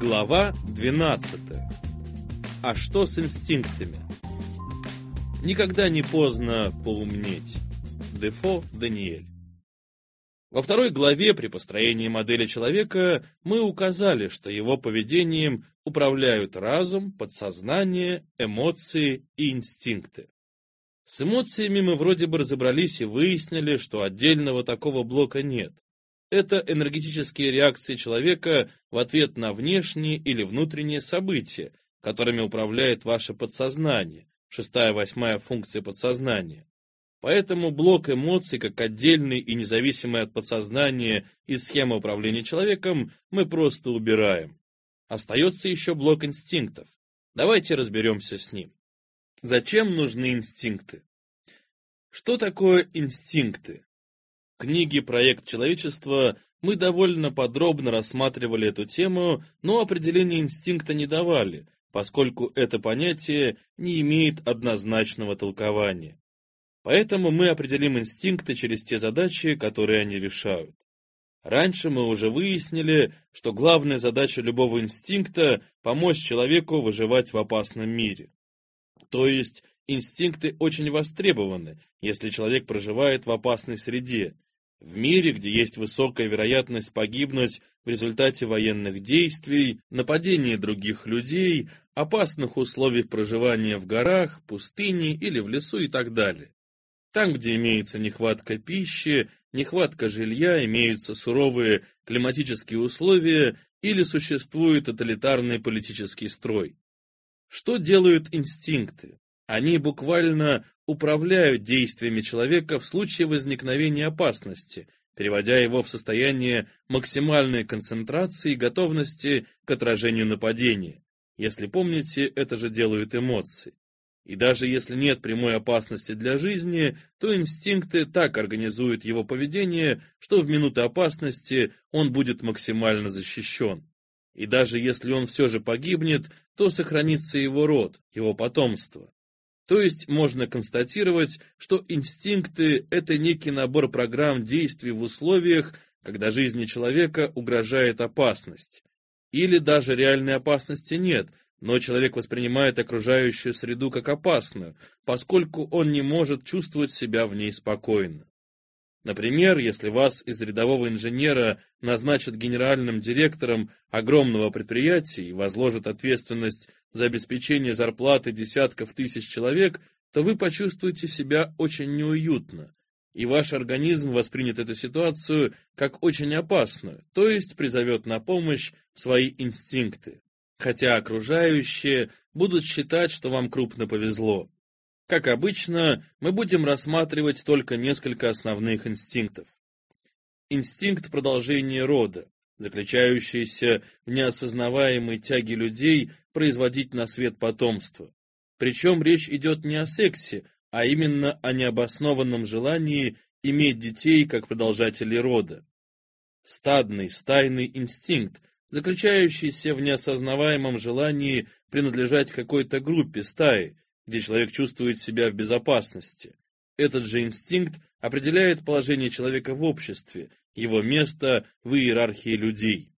Глава 12. А что с инстинктами? Никогда не поздно поумнеть. Дефо Даниэль. Во второй главе при построении модели человека мы указали, что его поведением управляют разум, подсознание, эмоции и инстинкты. С эмоциями мы вроде бы разобрались и выяснили, что отдельного такого блока нет. Это энергетические реакции человека в ответ на внешние или внутренние события, которыми управляет ваше подсознание, шестая-восьмая функция подсознания. Поэтому блок эмоций, как отдельный и независимый от подсознания из схемы управления человеком, мы просто убираем. Остается еще блок инстинктов. Давайте разберемся с ним. Зачем нужны инстинкты? Что такое инстинкты? Книге «Проект человечества» мы довольно подробно рассматривали эту тему, но определения инстинкта не давали, поскольку это понятие не имеет однозначного толкования. Поэтому мы определим инстинкты через те задачи, которые они решают. Раньше мы уже выяснили, что главная задача любого инстинкта – помочь человеку выживать в опасном мире. То есть инстинкты очень востребованы, если человек проживает в опасной среде, в мире, где есть высокая вероятность погибнуть в результате военных действий, нападения других людей, опасных условиях проживания в горах, пустыне или в лесу и так далее. Там, где имеется нехватка пищи, нехватка жилья, имеются суровые климатические условия или существует тоталитарный политический строй. Что делают инстинкты? Они буквально управляют действиями человека в случае возникновения опасности, переводя его в состояние максимальной концентрации и готовности к отражению нападения. Если помните, это же делают эмоции. И даже если нет прямой опасности для жизни, то инстинкты так организуют его поведение, что в минуты опасности он будет максимально защищен. И даже если он все же погибнет, то сохранится его род, его потомство. То есть можно констатировать, что инстинкты – это некий набор программ действий в условиях, когда жизни человека угрожает опасность. Или даже реальной опасности нет, но человек воспринимает окружающую среду как опасную, поскольку он не может чувствовать себя в ней спокойно. Например, если вас из рядового инженера назначат генеральным директором огромного предприятия и возложат ответственность за обеспечение зарплаты десятков тысяч человек, то вы почувствуете себя очень неуютно, и ваш организм воспринят эту ситуацию как очень опасную, то есть призовет на помощь свои инстинкты, хотя окружающие будут считать, что вам крупно повезло. Как обычно, мы будем рассматривать только несколько основных инстинктов. Инстинкт продолжения рода заключающаяся в неосознаваемой тяге людей производить на свет потомство. Причем речь идет не о сексе, а именно о необоснованном желании иметь детей как продолжателей рода. Стадный, стайный инстинкт, заключающийся в неосознаваемом желании принадлежать какой-то группе стаи, где человек чувствует себя в безопасности. Этот же инстинкт определяет положение человека в обществе, его место в иерархии людей.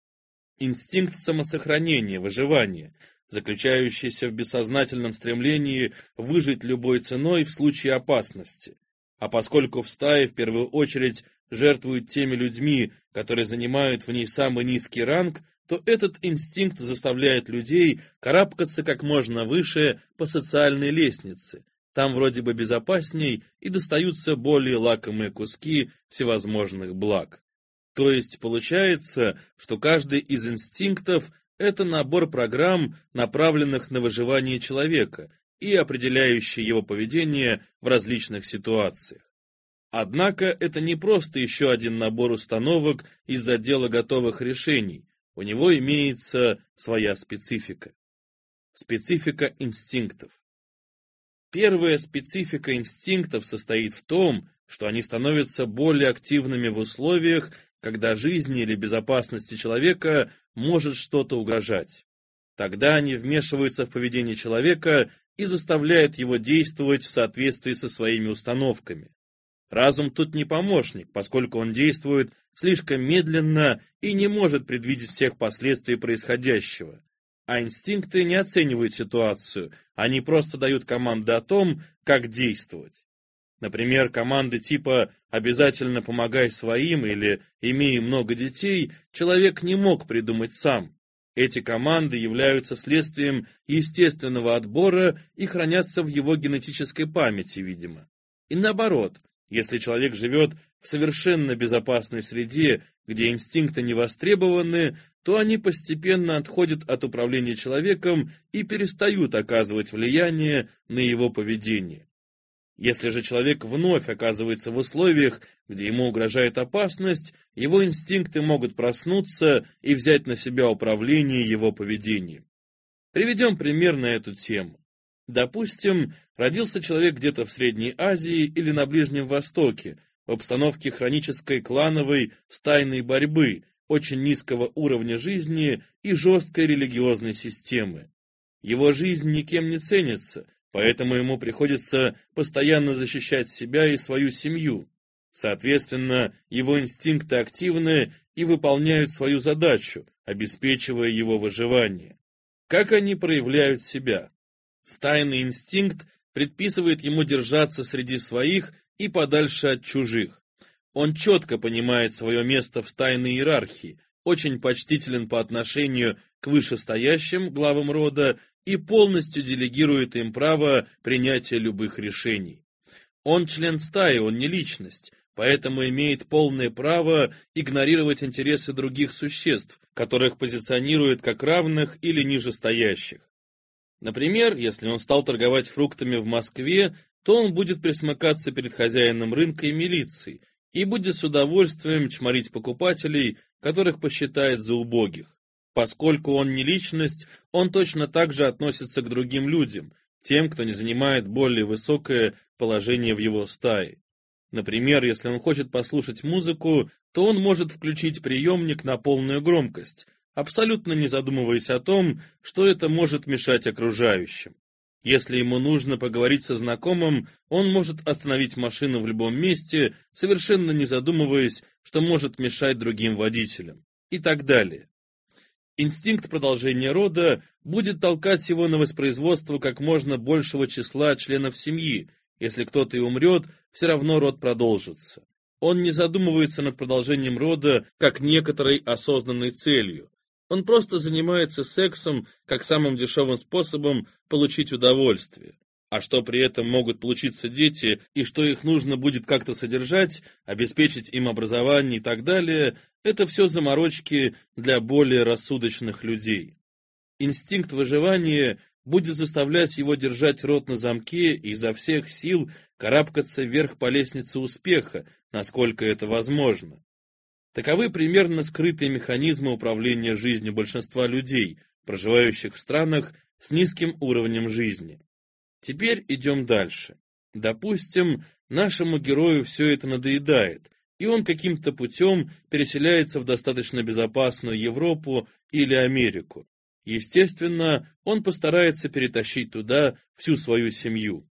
Инстинкт самосохранения, выживания, заключающийся в бессознательном стремлении выжить любой ценой в случае опасности. А поскольку в стае в первую очередь жертвуют теми людьми, которые занимают в ней самый низкий ранг, то этот инстинкт заставляет людей карабкаться как можно выше по социальной лестнице, там вроде бы безопасней и достаются более лакомые куски всевозможных благ. То есть получается, что каждый из инстинктов – это набор программ, направленных на выживание человека и определяющий его поведение в различных ситуациях. Однако это не просто еще один набор установок из отдела готовых решений, у него имеется своя специфика. Специфика инстинктов. Первая специфика инстинктов состоит в том, что они становятся более активными в условиях, когда жизни или безопасности человека может что-то угрожать. Тогда они вмешиваются в поведение человека и заставляют его действовать в соответствии со своими установками. Разум тут не помощник, поскольку он действует слишком медленно и не может предвидеть всех последствий происходящего. А инстинкты не оценивают ситуацию, они просто дают команды о том, как действовать. Например, команды типа «обязательно помогай своим» или «имей много детей» человек не мог придумать сам. Эти команды являются следствием естественного отбора и хранятся в его генетической памяти, видимо. И наоборот, если человек живет в совершенно безопасной среде, где инстинкты не востребованы, то они постепенно отходят от управления человеком и перестают оказывать влияние на его поведение. Если же человек вновь оказывается в условиях, где ему угрожает опасность, его инстинкты могут проснуться и взять на себя управление его поведением. Приведем пример на эту тему. Допустим, родился человек где-то в Средней Азии или на Ближнем Востоке, в обстановке хронической клановой стайной борьбы, очень низкого уровня жизни и жесткой религиозной системы. Его жизнь никем не ценится, поэтому ему приходится постоянно защищать себя и свою семью. Соответственно, его инстинкты активны и выполняют свою задачу, обеспечивая его выживание. Как они проявляют себя? Стайный инстинкт предписывает ему держаться среди своих и подальше от чужих. Он четко понимает свое место в стайной иерархии, очень почтителен по отношению к вышестоящим главам рода и полностью делегирует им право принятия любых решений. Он член стаи, он не личность, поэтому имеет полное право игнорировать интересы других существ, которых позиционирует как равных или нижестоящих. Например, если он стал торговать фруктами в Москве, то он будет присмыкаться перед хозяином рынка и милицией и будет с удовольствием чморить покупателей, которых посчитает за убогих. Поскольку он не личность, он точно так же относится к другим людям, тем, кто не занимает более высокое положение в его стае. Например, если он хочет послушать музыку, то он может включить приемник на полную громкость, абсолютно не задумываясь о том, что это может мешать окружающим. Если ему нужно поговорить со знакомым, он может остановить машину в любом месте, совершенно не задумываясь, что может мешать другим водителям. И так далее. Инстинкт продолжения рода будет толкать его на воспроизводство как можно большего числа членов семьи. Если кто-то и умрет, все равно род продолжится. Он не задумывается над продолжением рода как некоторой осознанной целью. Он просто занимается сексом как самым дешевым способом получить удовольствие. А что при этом могут получиться дети, и что их нужно будет как-то содержать, обеспечить им образование и так далее, это все заморочки для более рассудочных людей. Инстинкт выживания будет заставлять его держать рот на замке и изо всех сил карабкаться вверх по лестнице успеха, насколько это возможно. Таковы примерно скрытые механизмы управления жизнью большинства людей, проживающих в странах с низким уровнем жизни. Теперь идем дальше. Допустим, нашему герою все это надоедает, и он каким-то путем переселяется в достаточно безопасную Европу или Америку. Естественно, он постарается перетащить туда всю свою семью.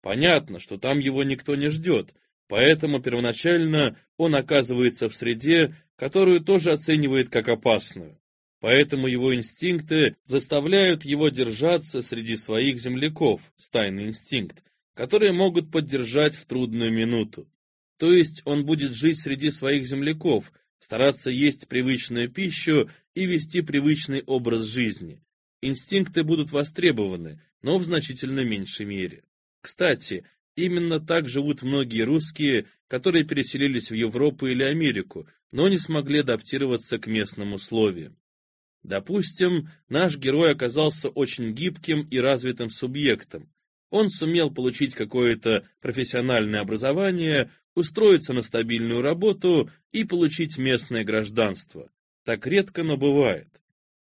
Понятно, что там его никто не ждет, Поэтому первоначально он оказывается в среде, которую тоже оценивает как опасную. Поэтому его инстинкты заставляют его держаться среди своих земляков, стайный инстинкт, которые могут поддержать в трудную минуту. То есть он будет жить среди своих земляков, стараться есть привычную пищу и вести привычный образ жизни. Инстинкты будут востребованы, но в значительно меньшей мере. Кстати, Именно так живут многие русские, которые переселились в Европу или Америку, но не смогли адаптироваться к местным условиям. Допустим, наш герой оказался очень гибким и развитым субъектом. Он сумел получить какое-то профессиональное образование, устроиться на стабильную работу и получить местное гражданство. Так редко, но бывает.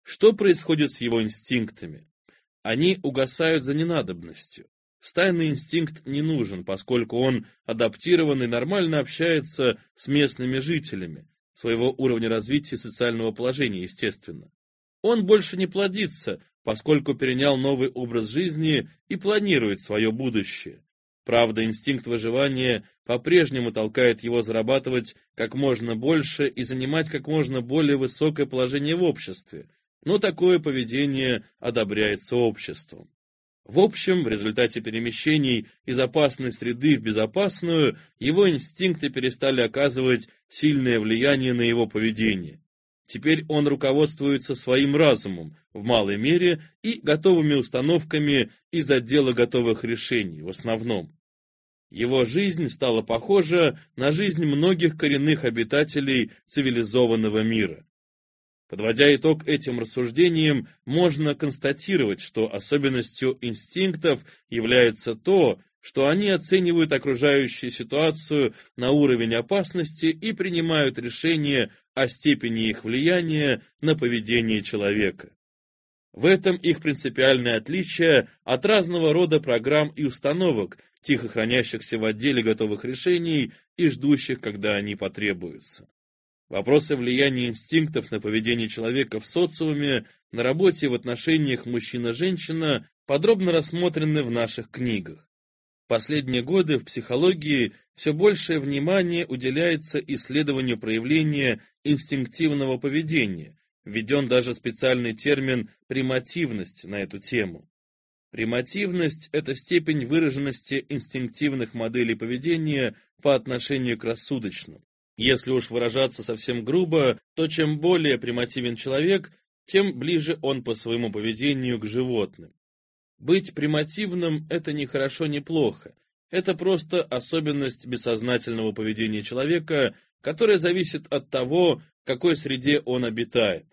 Что происходит с его инстинктами? Они угасают за ненадобностью. Стайный инстинкт не нужен, поскольку он адаптирован и нормально общается с местными жителями, своего уровня развития социального положения, естественно. Он больше не плодится, поскольку перенял новый образ жизни и планирует свое будущее. Правда, инстинкт выживания по-прежнему толкает его зарабатывать как можно больше и занимать как можно более высокое положение в обществе, но такое поведение одобряется обществом. В общем, в результате перемещений из опасной среды в безопасную, его инстинкты перестали оказывать сильное влияние на его поведение. Теперь он руководствуется своим разумом, в малой мере, и готовыми установками из отдела готовых решений, в основном. Его жизнь стала похожа на жизнь многих коренных обитателей цивилизованного мира. Подводя итог этим рассуждениям, можно констатировать, что особенностью инстинктов является то, что они оценивают окружающую ситуацию на уровень опасности и принимают решения о степени их влияния на поведение человека. В этом их принципиальное отличие от разного рода программ и установок, тихо хранящихся в отделе готовых решений и ждущих, когда они потребуются. Вопросы влияния инстинктов на поведение человека в социуме, на работе в отношениях мужчина-женщина подробно рассмотрены в наших книгах. Последние годы в психологии все большее внимание уделяется исследованию проявления инстинктивного поведения, введен даже специальный термин «примативность» на эту тему. Примативность – это степень выраженности инстинктивных моделей поведения по отношению к рассудочным. Если уж выражаться совсем грубо, то чем более примативен человек, тем ближе он по своему поведению к животным. Быть примативным – это не хорошо, не плохо. Это просто особенность бессознательного поведения человека, которая зависит от того, в какой среде он обитает.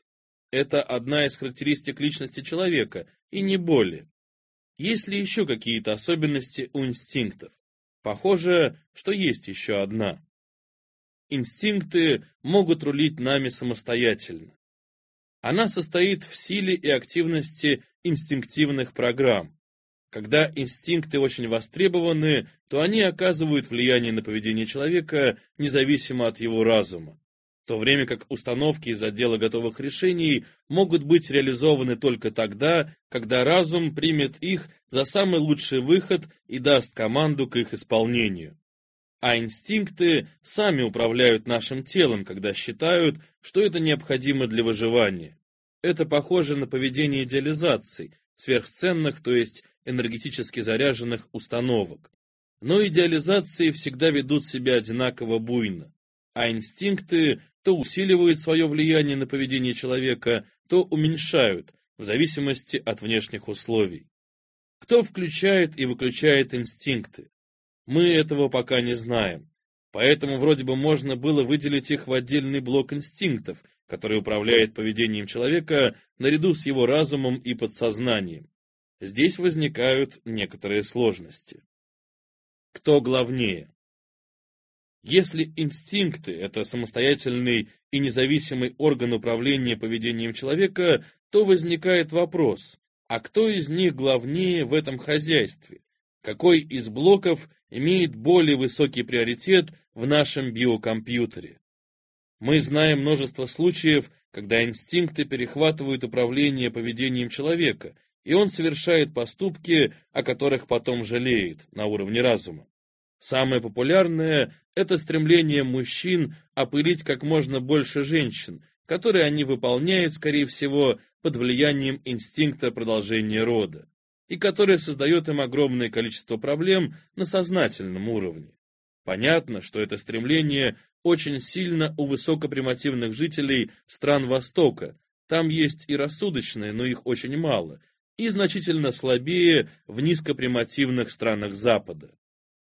Это одна из характеристик личности человека, и не более. Есть ли еще какие-то особенности у инстинктов? Похоже, что есть еще одна. Инстинкты могут рулить нами самостоятельно. Она состоит в силе и активности инстинктивных программ. Когда инстинкты очень востребованы, то они оказывают влияние на поведение человека независимо от его разума, в то время как установки из отдела готовых решений могут быть реализованы только тогда, когда разум примет их за самый лучший выход и даст команду к их исполнению. А инстинкты сами управляют нашим телом, когда считают, что это необходимо для выживания. Это похоже на поведение идеализаций, сверхценных, то есть энергетически заряженных установок. Но идеализации всегда ведут себя одинаково буйно, а инстинкты то усиливают свое влияние на поведение человека, то уменьшают, в зависимости от внешних условий. Кто включает и выключает инстинкты? Мы этого пока не знаем. Поэтому вроде бы можно было выделить их в отдельный блок инстинктов, который управляет поведением человека наряду с его разумом и подсознанием. Здесь возникают некоторые сложности. Кто главнее? Если инстинкты – это самостоятельный и независимый орган управления поведением человека, то возникает вопрос, а кто из них главнее в этом хозяйстве? Какой из блоков имеет более высокий приоритет в нашем биокомпьютере. Мы знаем множество случаев, когда инстинкты перехватывают управление поведением человека, и он совершает поступки, о которых потом жалеет на уровне разума. Самое популярное – это стремление мужчин опылить как можно больше женщин, которые они выполняют, скорее всего, под влиянием инстинкта продолжения рода и которое создает им огромное количество проблем на сознательном уровне. Понятно, что это стремление очень сильно у высокопримативных жителей стран Востока, там есть и рассудочные, но их очень мало, и значительно слабее в низкопримативных странах Запада.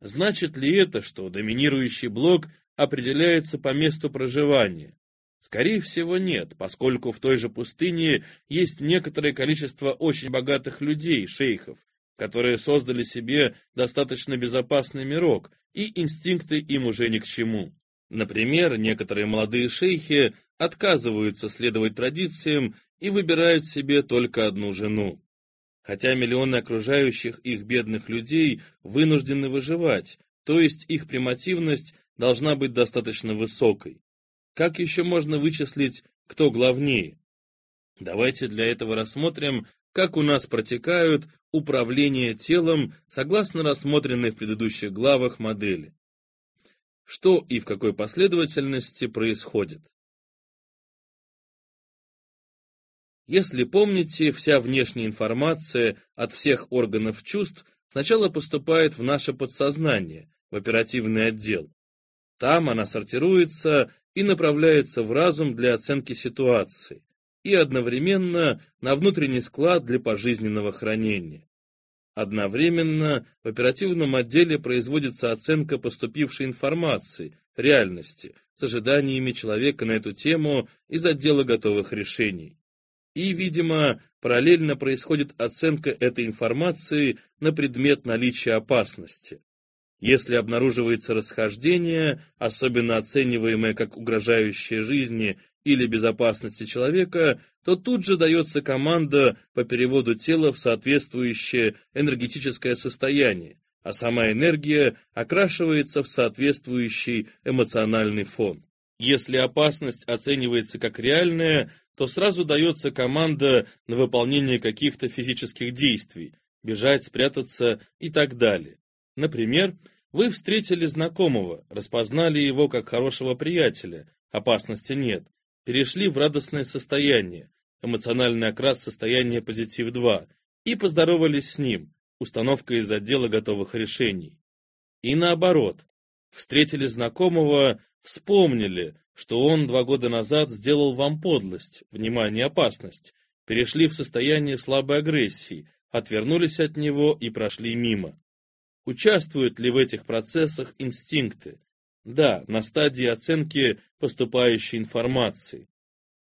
Значит ли это, что доминирующий блок определяется по месту проживания? Скорее всего, нет, поскольку в той же пустыне есть некоторое количество очень богатых людей, шейхов, которые создали себе достаточно безопасный мирок, и инстинкты им уже ни к чему. Например, некоторые молодые шейхи отказываются следовать традициям и выбирают себе только одну жену. Хотя миллионы окружающих их бедных людей вынуждены выживать, то есть их примативность должна быть достаточно высокой. Как еще можно вычислить, кто главнее? Давайте для этого рассмотрим как у нас протекают управление телом согласно рассмотренной в предыдущих главах модели. Что и в какой последовательности происходит. Если помните, вся внешняя информация от всех органов чувств сначала поступает в наше подсознание, в оперативный отдел. Там она сортируется и направляется в разум для оценки ситуации, и одновременно на внутренний склад для пожизненного хранения. Одновременно в оперативном отделе производится оценка поступившей информации, реальности, с ожиданиями человека на эту тему из отдела готовых решений. И, видимо, параллельно происходит оценка этой информации на предмет наличия опасности. Если обнаруживается расхождение, особенно оцениваемое как угрожающее жизни или безопасности человека, то тут же дается команда по переводу тела в соответствующее энергетическое состояние, а сама энергия окрашивается в соответствующий эмоциональный фон. Если опасность оценивается как реальная, то сразу дается команда на выполнение каких-то физических действий, бежать, спрятаться и так далее. Например, вы встретили знакомого, распознали его как хорошего приятеля, опасности нет, перешли в радостное состояние, эмоциональный окрас состояния позитив-2, и поздоровались с ним, установка из отдела готовых решений. И наоборот, встретили знакомого, вспомнили, что он два года назад сделал вам подлость, внимание, опасность, перешли в состояние слабой агрессии, отвернулись от него и прошли мимо. Участвуют ли в этих процессах инстинкты? Да, на стадии оценки поступающей информации.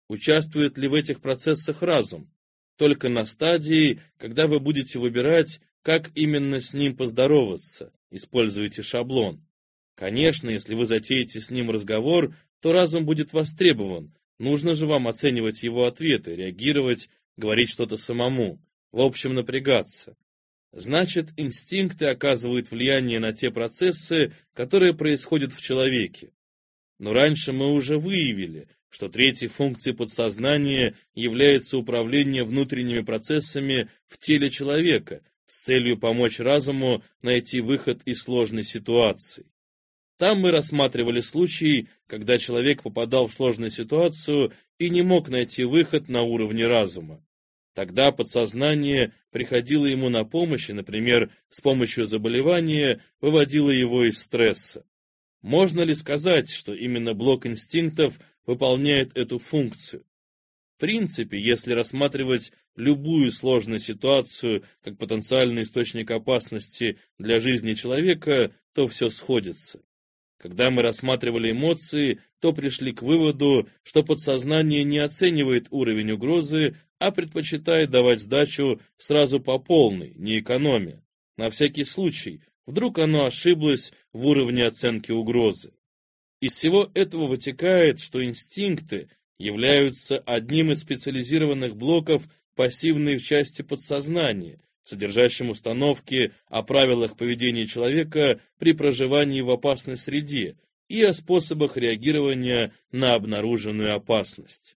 Участвует ли в этих процессах разум? Только на стадии, когда вы будете выбирать, как именно с ним поздороваться. Используйте шаблон. Конечно, если вы затеете с ним разговор, то разум будет востребован. Нужно же вам оценивать его ответы, реагировать, говорить что-то самому. В общем, напрягаться. Значит, инстинкты оказывают влияние на те процессы, которые происходят в человеке. Но раньше мы уже выявили, что третьей функцией подсознания является управление внутренними процессами в теле человека с целью помочь разуму найти выход из сложной ситуации. Там мы рассматривали случаи, когда человек попадал в сложную ситуацию и не мог найти выход на уровне разума. Тогда подсознание приходило ему на помощь и, например, с помощью заболевания выводило его из стресса. Можно ли сказать, что именно блок инстинктов выполняет эту функцию? В принципе, если рассматривать любую сложную ситуацию как потенциальный источник опасности для жизни человека, то все сходится. Когда мы рассматривали эмоции, то пришли к выводу, что подсознание не оценивает уровень угрозы, а предпочитает давать сдачу сразу по полной, не экономя. На всякий случай, вдруг оно ошиблось в уровне оценки угрозы. Из всего этого вытекает, что инстинкты являются одним из специализированных блоков пассивной части подсознания, содержащим установки о правилах поведения человека при проживании в опасной среде и о способах реагирования на обнаруженную опасность.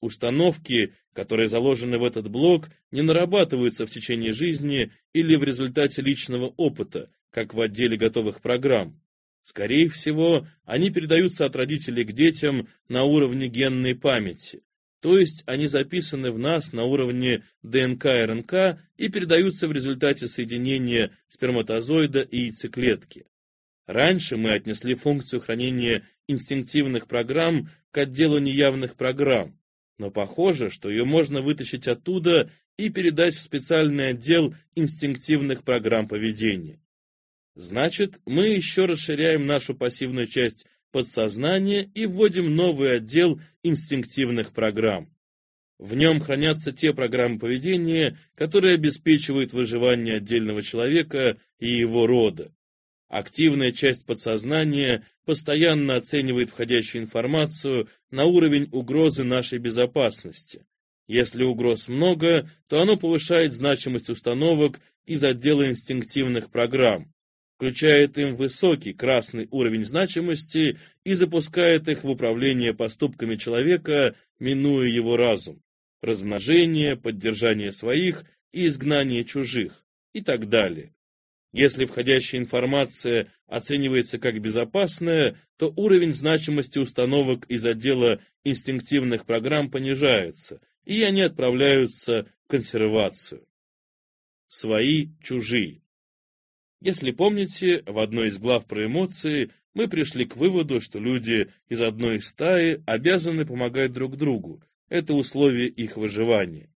Установки, которые заложены в этот блок, не нарабатываются в течение жизни или в результате личного опыта, как в отделе готовых программ. Скорее всего, они передаются от родителей к детям на уровне генной памяти, то есть они записаны в нас на уровне ДНК-РНК и передаются в результате соединения сперматозоида и яйцеклетки. Раньше мы отнесли функцию хранения инстинктивных программ к отделу неявных программ, но похоже, что ее можно вытащить оттуда и передать в специальный отдел инстинктивных программ поведения. Значит, мы еще расширяем нашу пассивную часть подсознание и вводим новый отдел инстинктивных программ. В нем хранятся те программы поведения, которые обеспечивают выживание отдельного человека и его рода. Активная часть подсознания постоянно оценивает входящую информацию на уровень угрозы нашей безопасности. Если угроз много, то оно повышает значимость установок из отдела инстинктивных программ включает им высокий красный уровень значимости и запускает их в управление поступками человека, минуя его разум. Размножение, поддержание своих и изгнание чужих и так далее. Если входящая информация оценивается как безопасная, то уровень значимости установок из отдела инстинктивных программ понижается, и они отправляются в консервацию. Свои, чужие. Если помните, в одной из глав про эмоции мы пришли к выводу, что люди из одной стаи обязаны помогать друг другу. Это условие их выживания.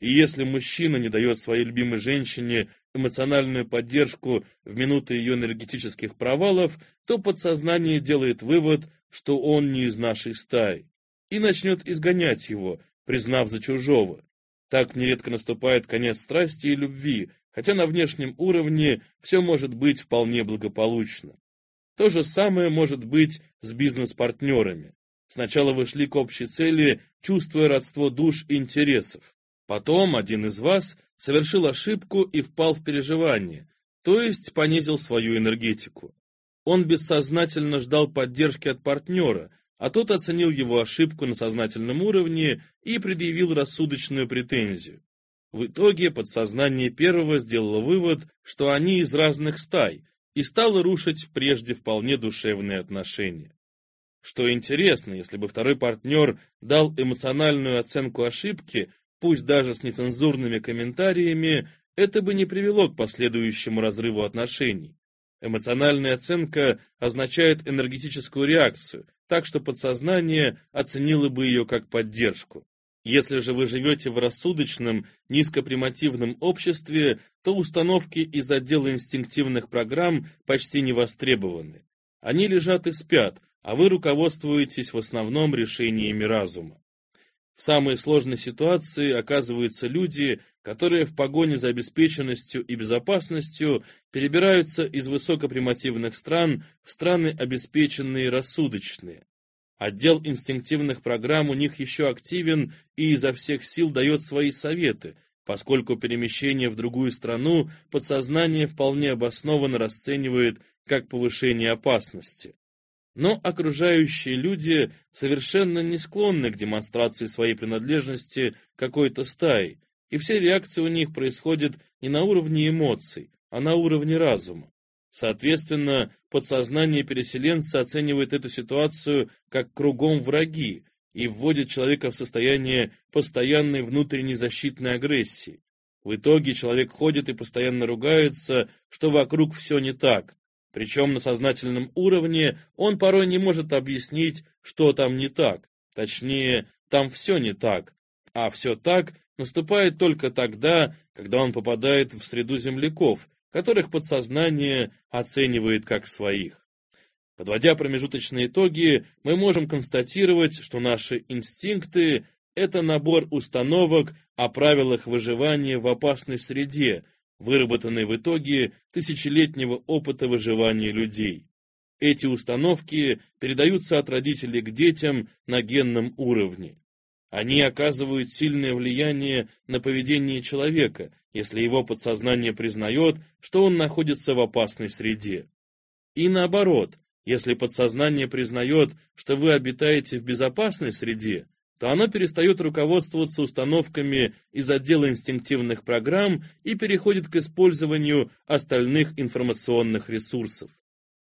И если мужчина не дает своей любимой женщине эмоциональную поддержку в минуты ее энергетических провалов, то подсознание делает вывод, что он не из нашей стаи, и начнет изгонять его, признав за чужого. Так нередко наступает конец страсти и любви, хотя на внешнем уровне все может быть вполне благополучно. То же самое может быть с бизнес-партнерами. Сначала вы шли к общей цели, чувствуя родство душ и интересов. Потом один из вас совершил ошибку и впал в переживание, то есть понизил свою энергетику. Он бессознательно ждал поддержки от партнера, а тот оценил его ошибку на сознательном уровне и предъявил рассудочную претензию. В итоге подсознание первого сделало вывод, что они из разных стай, и стало рушить прежде вполне душевные отношения. Что интересно, если бы второй партнер дал эмоциональную оценку ошибки, пусть даже с нецензурными комментариями, это бы не привело к последующему разрыву отношений. Эмоциональная оценка означает энергетическую реакцию, так что подсознание оценило бы ее как поддержку. Если же вы живете в рассудочном, низкопримативном обществе, то установки из отдела инстинктивных программ почти не востребованы. Они лежат и спят, а вы руководствуетесь в основном решениями разума. В самой сложной ситуации оказываются люди, которые в погоне за обеспеченностью и безопасностью перебираются из высокопримативных стран в страны обеспеченные и рассудочные. Отдел инстинктивных программ у них еще активен и изо всех сил дает свои советы, поскольку перемещение в другую страну подсознание вполне обоснованно расценивает как повышение опасности. Но окружающие люди совершенно не склонны к демонстрации своей принадлежности какой-то стаи, и все реакции у них происходят не на уровне эмоций, а на уровне разума. Соответственно, подсознание переселенца оценивает эту ситуацию как кругом враги и вводит человека в состояние постоянной внутренней защитной агрессии. В итоге человек ходит и постоянно ругается, что вокруг все не так, причем на сознательном уровне он порой не может объяснить, что там не так. Точнее, там все не так. А все так наступает только тогда, когда он попадает в среду земляков, которых подсознание оценивает как своих. Подводя промежуточные итоги, мы можем констатировать, что наши инстинкты – это набор установок о правилах выживания в опасной среде, выработанной в итоге тысячелетнего опыта выживания людей. Эти установки передаются от родителей к детям на генном уровне. Они оказывают сильное влияние на поведение человека, если его подсознание признает, что он находится в опасной среде. И наоборот, если подсознание признает, что вы обитаете в безопасной среде, то оно перестает руководствоваться установками из отдела инстинктивных программ и переходит к использованию остальных информационных ресурсов.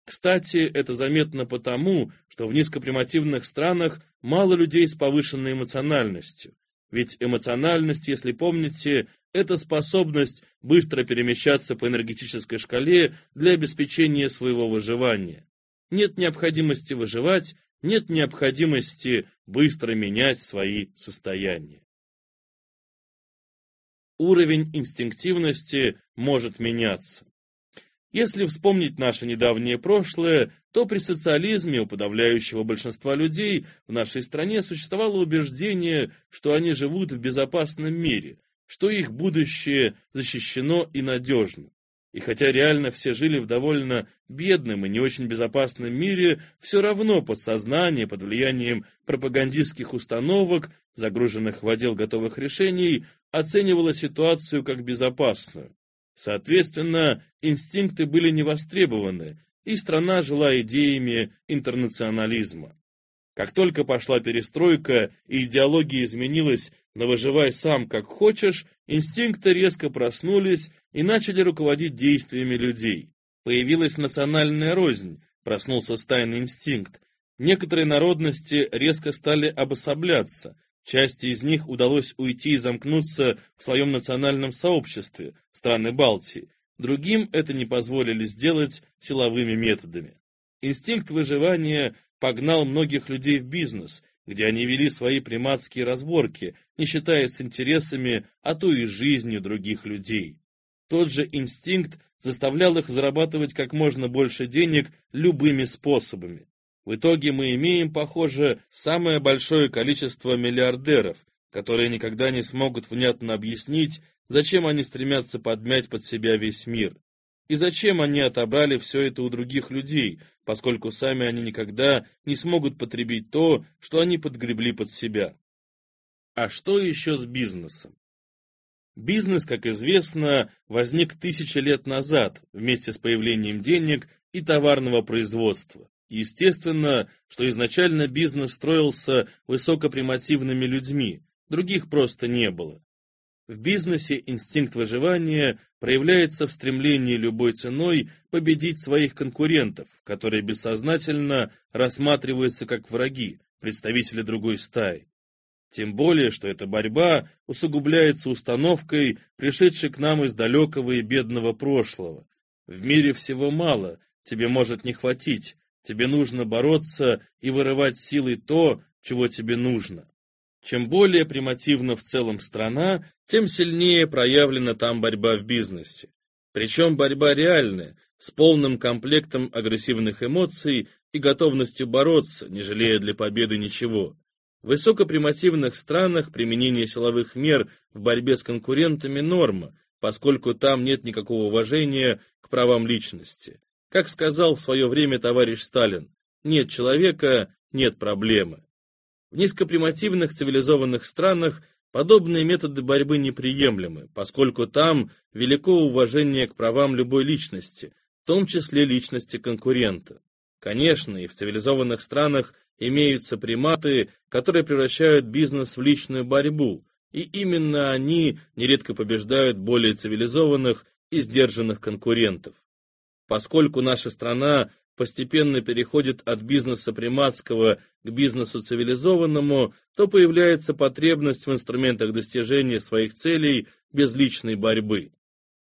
Кстати, это заметно потому, что в низкопримативных странах мало людей с повышенной эмоциональностью. Ведь эмоциональность, если помните, это способность быстро перемещаться по энергетической шкале для обеспечения своего выживания. Нет необходимости выживать, нет необходимости быстро менять свои состояния. Уровень инстинктивности может меняться. Если вспомнить наше недавнее прошлое, то при социализме у подавляющего большинства людей в нашей стране существовало убеждение, что они живут в безопасном мире, что их будущее защищено и надежно. И хотя реально все жили в довольно бедном и не очень безопасном мире, все равно подсознание под влиянием пропагандистских установок, загруженных в отдел готовых решений, оценивало ситуацию как безопасную. Соответственно, инстинкты были не востребованы, и страна жила идеями интернационализма. Как только пошла перестройка и идеология изменилась на «выживай сам как хочешь», инстинкты резко проснулись и начали руководить действиями людей. Появилась национальная рознь, проснулся стайный инстинкт. Некоторые народности резко стали обособляться, части из них удалось уйти и замкнуться в своем национальном сообществе, страны Балтии, другим это не позволили сделать силовыми методами. Инстинкт выживания погнал многих людей в бизнес, где они вели свои приматские разборки, не считаясь с интересами, а то и жизнью других людей. Тот же инстинкт заставлял их зарабатывать как можно больше денег любыми способами. В итоге мы имеем, похоже, самое большое количество миллиардеров, которые никогда не смогут внятно объяснить, зачем они стремятся подмять под себя весь мир. И зачем они отобрали все это у других людей, поскольку сами они никогда не смогут потребить то, что они подгребли под себя. А что еще с бизнесом? Бизнес, как известно, возник тысячи лет назад вместе с появлением денег и товарного производства. Естественно, что изначально бизнес строился высокопримативными людьми, других просто не было. В бизнесе инстинкт выживания проявляется в стремлении любой ценой победить своих конкурентов, которые бессознательно рассматриваются как враги, представители другой стаи. Тем более, что эта борьба усугубляется установкой, пришедшей к нам из далекого и бедного прошлого. В мире всего мало, тебе может не хватить, тебе нужно бороться и вырывать силой то, чего тебе нужно. Чем более примативна в целом страна, тем сильнее проявлена там борьба в бизнесе. Причем борьба реальная, с полным комплектом агрессивных эмоций и готовностью бороться, не жалея для победы ничего. В высокопримативных странах применение силовых мер в борьбе с конкурентами – норма, поскольку там нет никакого уважения к правам личности. Как сказал в свое время товарищ Сталин, нет человека – нет проблемы. В низкопримативных цивилизованных странах Подобные методы борьбы неприемлемы, поскольку там велико уважение к правам любой личности, в том числе личности конкурента. Конечно, и в цивилизованных странах имеются приматы, которые превращают бизнес в личную борьбу, и именно они нередко побеждают более цивилизованных и сдержанных конкурентов. Поскольку наша страна постепенно переходит от бизнеса приматского к бизнесу цивилизованному, то появляется потребность в инструментах достижения своих целей без личной борьбы.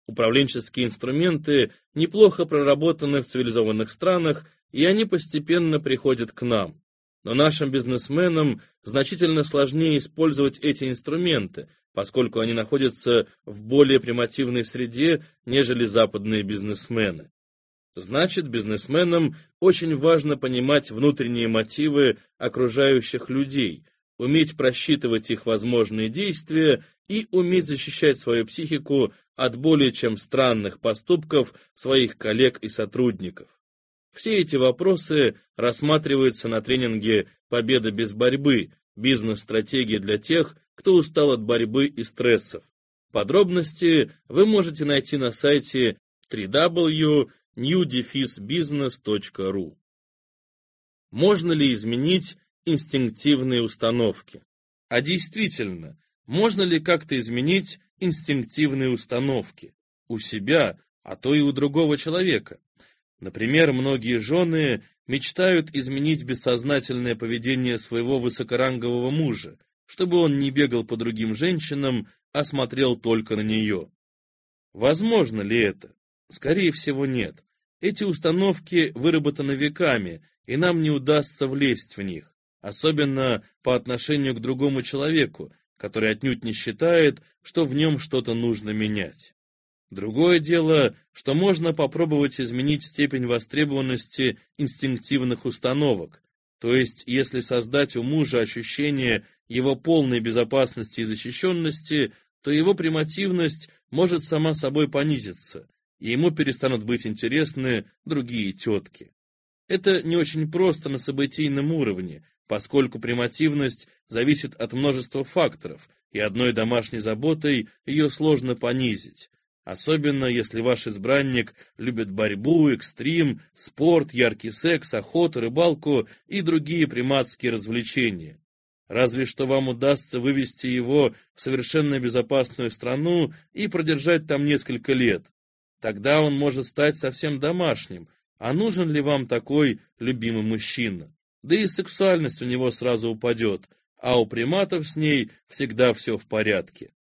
Управленческие инструменты неплохо проработаны в цивилизованных странах, и они постепенно приходят к нам. Но нашим бизнесменам значительно сложнее использовать эти инструменты, поскольку они находятся в более примативной среде, нежели западные бизнесмены. Значит, бизнесменам очень важно понимать внутренние мотивы окружающих людей, уметь просчитывать их возможные действия и уметь защищать свою психику от более чем странных поступков своих коллег и сотрудников. Все эти вопросы рассматриваются на тренинге «Победа без борьбы. Бизнес-стратегия для тех, кто устал от борьбы и стрессов». Подробности вы можете найти на сайте www new-business.ru Можно ли изменить инстинктивные установки? А действительно, можно ли как-то изменить инстинктивные установки? У себя, а то и у другого человека. Например, многие жены мечтают изменить бессознательное поведение своего высокорангового мужа, чтобы он не бегал по другим женщинам, а смотрел только на нее. Возможно ли это? Скорее всего, нет. Эти установки выработаны веками, и нам не удастся влезть в них, особенно по отношению к другому человеку, который отнюдь не считает, что в нем что-то нужно менять. Другое дело, что можно попробовать изменить степень востребованности инстинктивных установок, то есть если создать у мужа ощущение его полной безопасности и защищенности, то его примативность может сама собой понизиться, и ему перестанут быть интересны другие тетки. Это не очень просто на событийном уровне, поскольку примативность зависит от множества факторов, и одной домашней заботой ее сложно понизить. Особенно, если ваш избранник любит борьбу, экстрим, спорт, яркий секс, охоту, рыбалку и другие приматские развлечения. Разве что вам удастся вывести его в совершенно безопасную страну и продержать там несколько лет. Тогда он может стать совсем домашним. А нужен ли вам такой любимый мужчина? Да и сексуальность у него сразу упадет, а у приматов с ней всегда все в порядке.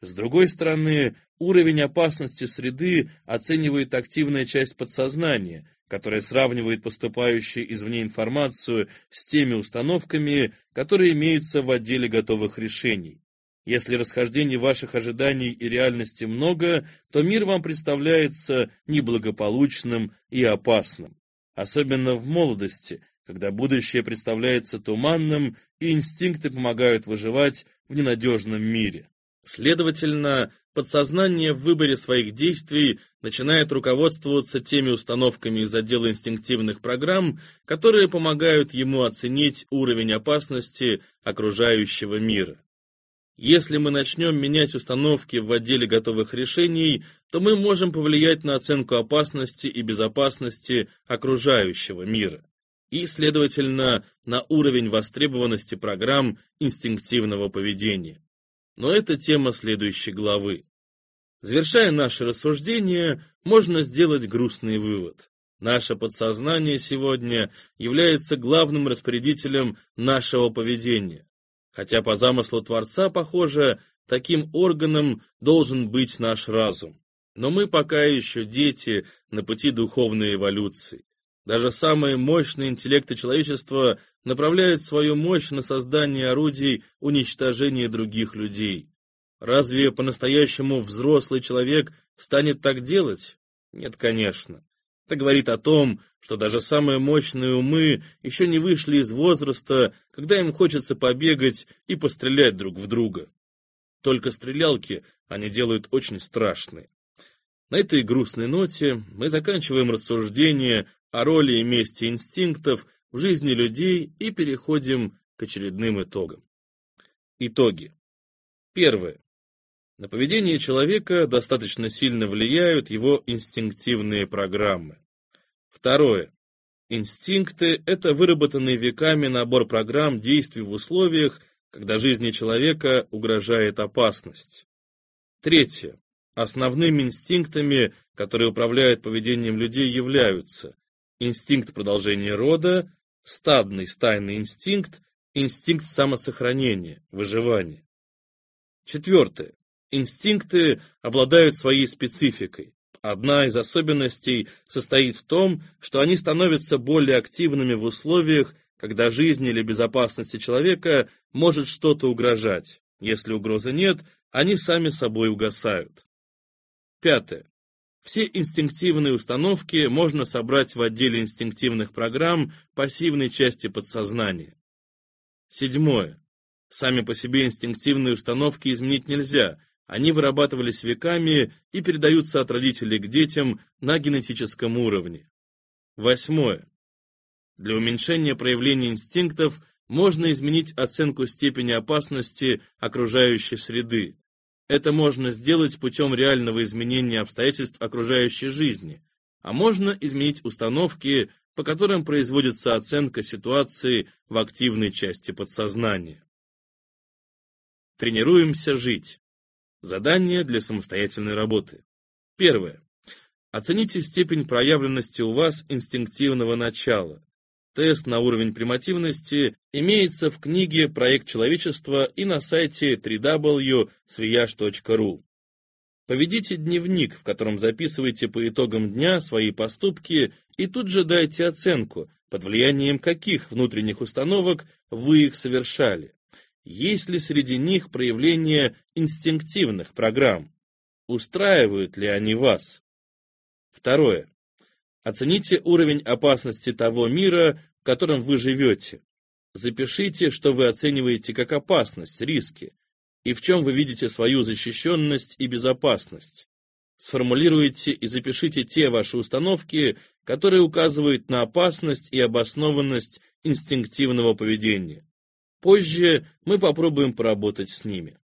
С другой стороны, уровень опасности среды оценивает активная часть подсознания, которая сравнивает поступающую извне информацию с теми установками, которые имеются в отделе готовых решений. Если расхождений ваших ожиданий и реальности много, то мир вам представляется неблагополучным и опасным. Особенно в молодости, когда будущее представляется туманным и инстинкты помогают выживать в ненадежном мире. Следовательно, подсознание в выборе своих действий начинает руководствоваться теми установками из отдела инстинктивных программ, которые помогают ему оценить уровень опасности окружающего мира. Если мы начнем менять установки в отделе готовых решений, то мы можем повлиять на оценку опасности и безопасности окружающего мира и, следовательно, на уровень востребованности программ инстинктивного поведения. Но это тема следующей главы. Завершая наше рассуждение, можно сделать грустный вывод. Наше подсознание сегодня является главным распорядителем нашего поведения. Хотя по замыслу Творца, похоже, таким органом должен быть наш разум. Но мы пока еще дети на пути духовной эволюции. Даже самые мощные интеллекты человечества направляют свою мощь на создание орудий уничтожения других людей. Разве по-настоящему взрослый человек станет так делать? Нет, конечно. Это говорит о том, что даже самые мощные умы еще не вышли из возраста, когда им хочется побегать и пострелять друг в друга. Только стрелялки они делают очень страшные. На этой грустной ноте мы заканчиваем рассуждение о роли и месте инстинктов в жизни людей и переходим к очередным итогам. Итоги. Первое. На поведение человека достаточно сильно влияют его инстинктивные программы. Второе. Инстинкты – это выработанный веками набор программ действий в условиях, когда жизни человека угрожает опасность. Третье. Основными инстинктами, которые управляют поведением людей, являются инстинкт продолжения рода, стадный стайный инстинкт, инстинкт самосохранения, выживания. Четвертое. Инстинкты обладают своей спецификой. Одна из особенностей состоит в том, что они становятся более активными в условиях, когда жизни или безопасности человека может что-то угрожать. Если угрозы нет, они сами собой угасают. Пятое. Все инстинктивные установки можно собрать в отделе инстинктивных программ пассивной части подсознания. Седьмое. Сами по себе инстинктивные установки изменить нельзя, они вырабатывались веками и передаются от родителей к детям на генетическом уровне. Восьмое. Для уменьшения проявления инстинктов можно изменить оценку степени опасности окружающей среды. Это можно сделать путем реального изменения обстоятельств окружающей жизни, а можно изменить установки, по которым производится оценка ситуации в активной части подсознания. Тренируемся жить. Задание для самостоятельной работы. Первое. Оцените степень проявленности у вас инстинктивного начала. Тест на уровень примативности имеется в книге «Проект человечества» и на сайте www.sviyash.ru. Поведите дневник, в котором записывайте по итогам дня свои поступки и тут же дайте оценку, под влиянием каких внутренних установок вы их совершали. Есть ли среди них проявление инстинктивных программ? Устраивают ли они вас? Второе. Оцените уровень опасности того мира, в котором вы живете. Запишите, что вы оцениваете как опасность, риски, и в чем вы видите свою защищенность и безопасность. Сформулируйте и запишите те ваши установки, которые указывают на опасность и обоснованность инстинктивного поведения. Позже мы попробуем поработать с ними.